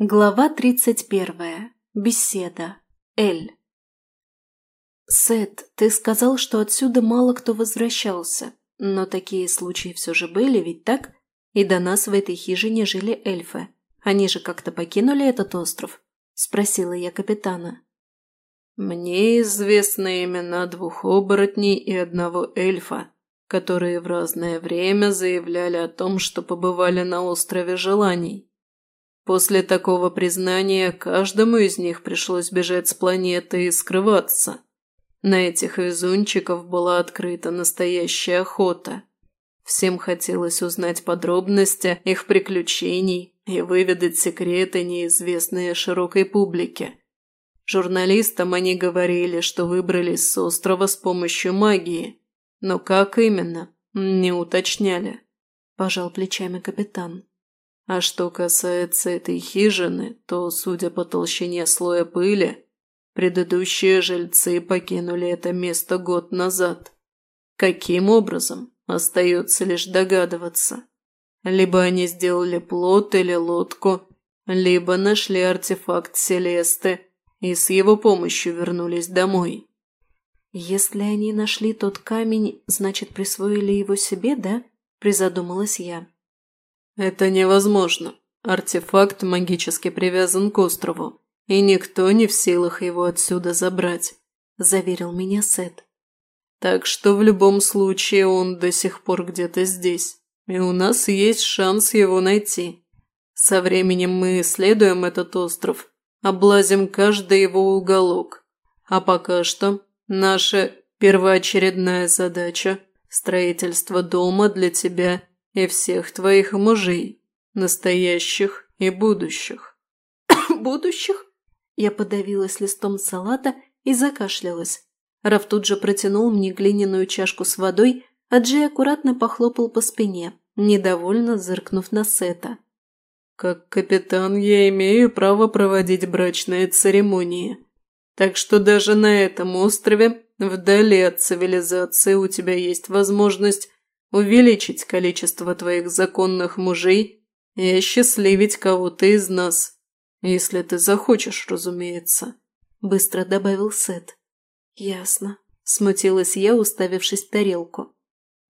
Глава 31. Беседа. Эль. Сет, ты сказал, что отсюда мало кто возвращался. Но такие случаи все же были, ведь так? И до нас в этой хижине жили эльфы. Они же как-то покинули этот остров? Спросила я капитана. Мне известны имена двух оборотней и одного эльфа, которые в разное время заявляли о том, что побывали на острове желаний. После такого признания каждому из них пришлось бежать с планеты и скрываться. На этих везунчиков была открыта настоящая охота. Всем хотелось узнать подробности их приключений и выведать секреты, неизвестные широкой публике. Журналистам они говорили, что выбрались с острова с помощью магии, но как именно, не уточняли. Пожал плечами капитан. А что касается этой хижины, то, судя по толщине слоя пыли, предыдущие жильцы покинули это место год назад. Каким образом, остается лишь догадываться. Либо они сделали плот или лодку, либо нашли артефакт Селесты и с его помощью вернулись домой. «Если они нашли тот камень, значит, присвоили его Это невозможно. Артефакт магически привязан к острову, и никто не в силах его отсюда забрать», – заверил меня Сет. «Так что в любом случае он до сих пор где-то здесь, и у нас есть шанс его найти. Со временем мы исследуем этот остров, облазим каждый его уголок. А пока что наша первоочередная задача – строительство дома для тебя – и всех твоих мужей, настоящих и будущих». «Будущих?» Я подавилась листом салата и закашлялась. Раф тут же протянул мне глиняную чашку с водой, а Джей аккуратно похлопал по спине, недовольно зыркнув на Сета. «Как капитан я имею право проводить брачные церемонии. Так что даже на этом острове, вдали от цивилизации, у тебя есть возможность увеличить количество твоих законных мужей и осчастливить кого-то из нас, если ты захочешь, разумеется», – быстро добавил Сет. «Ясно», – смутилась я, уставившись в тарелку.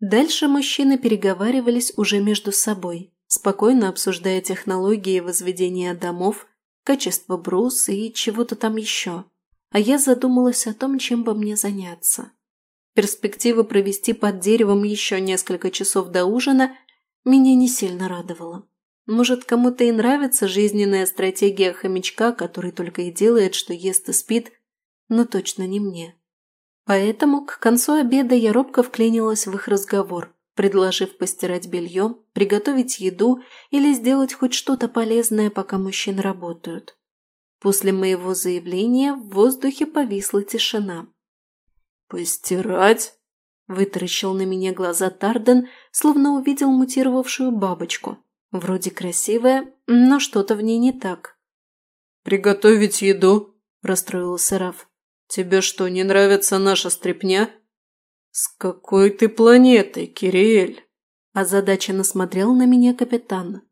Дальше мужчины переговаривались уже между собой, спокойно обсуждая технологии возведения домов, качество бруса и чего-то там еще. А я задумалась о том, чем бы мне заняться перспектива провести под деревом еще несколько часов до ужина меня не сильно радовала. Может, кому-то и нравится жизненная стратегия хомячка, который только и делает, что ест и спит, но точно не мне. Поэтому к концу обеда я робко вклинилась в их разговор, предложив постирать белье, приготовить еду или сделать хоть что-то полезное, пока мужчины работают. После моего заявления в воздухе повисла тишина. «Постирать?» – вытаращил на меня глаза Тарден, словно увидел мутировавшую бабочку. Вроде красивая, но что-то в ней не так. «Приготовить еду?» – расстроился Раф. «Тебе что, не нравится наша стряпня?» «С какой ты планеты, Кириэль?» Озадаченно смотрел на меня капитан.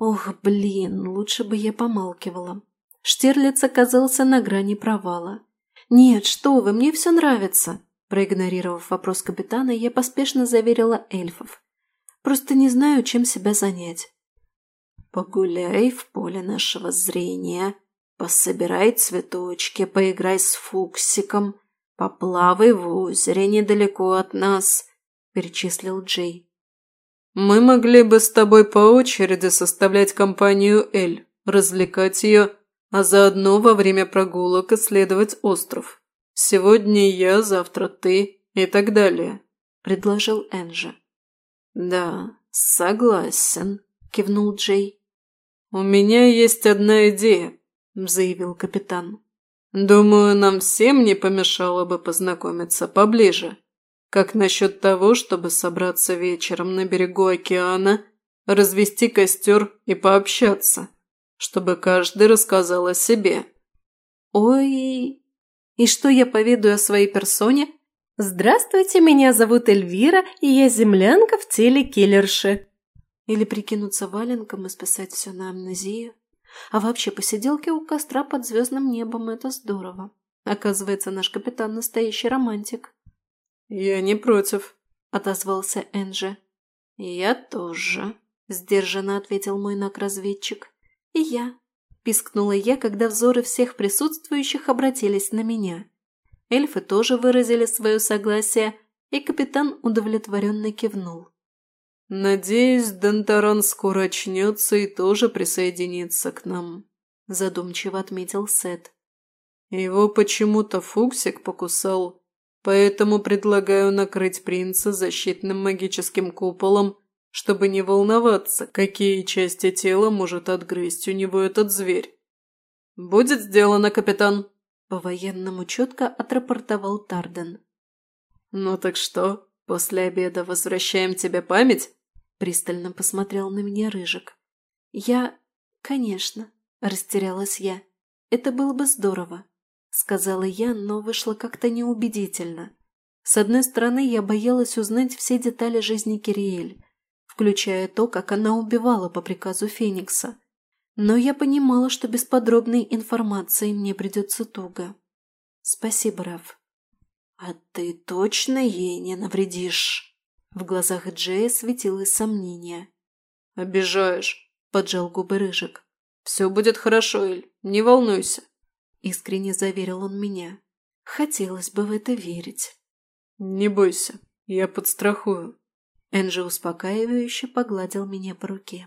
«Ох, блин, лучше бы я помалкивала». Штирлиц оказался на грани провала. «Нет, что вы, мне все нравится!» Проигнорировав вопрос капитана, я поспешно заверила эльфов. «Просто не знаю, чем себя занять». «Погуляй в поле нашего зрения, пособирай цветочки, поиграй с фуксиком, поплавай в озере недалеко от нас», – перечислил Джей. «Мы могли бы с тобой по очереди составлять компанию Эль, развлекать ее а Заодно во время прогулок исследовать остров. Сегодня я, завтра ты и так далее», – предложил Энджи. «Да, согласен», – кивнул Джей. «У меня есть одна идея», – заявил капитан. «Думаю, нам всем не помешало бы познакомиться поближе. Как насчет того, чтобы собраться вечером на берегу океана, развести костер и пообщаться?» чтобы каждый рассказал о себе». «Ой, и что я поведаю о своей персоне?» «Здравствуйте, меня зовут Эльвира, и я землянка в теле киллерши». Или прикинуться валенком и списать все на амнезию. А вообще, посиделки у костра под звездным небом – это здорово. Оказывается, наш капитан – настоящий романтик. «Я не против», – отозвался Энджи. «Я тоже», – сдержанно ответил мой наг-разведчик и я», – пискнула я, когда взоры всех присутствующих обратились на меня. Эльфы тоже выразили свое согласие, и капитан удовлетворенно кивнул. «Надеюсь, Донторан скоро очнется и тоже присоединится к нам», – задумчиво отметил Сет. «Его почему-то Фуксик покусал, поэтому предлагаю накрыть принца защитным магическим куполом чтобы не волноваться, какие части тела может отгрызть у него этот зверь. «Будет сделано, капитан!» По-военному четко отрапортовал Тарден. «Ну так что, после обеда возвращаем тебе память?» Пристально посмотрел на меня Рыжик. «Я... конечно», – растерялась я. «Это было бы здорово», – сказала я, но вышло как-то неубедительно. С одной стороны, я боялась узнать все детали жизни Кириэль, включая то, как она убивала по приказу Феникса. Но я понимала, что без подробной информации мне придется туго. Спасибо, Раф. А ты точно ей не навредишь? В глазах Джея светилось сомнение. Обижаешь, поджал губы Рыжик. Все будет хорошо, Эль, не волнуйся. Искренне заверил он меня. Хотелось бы в это верить. Не бойся, я подстрахую. Энджи успокаивающе погладил меня по руке.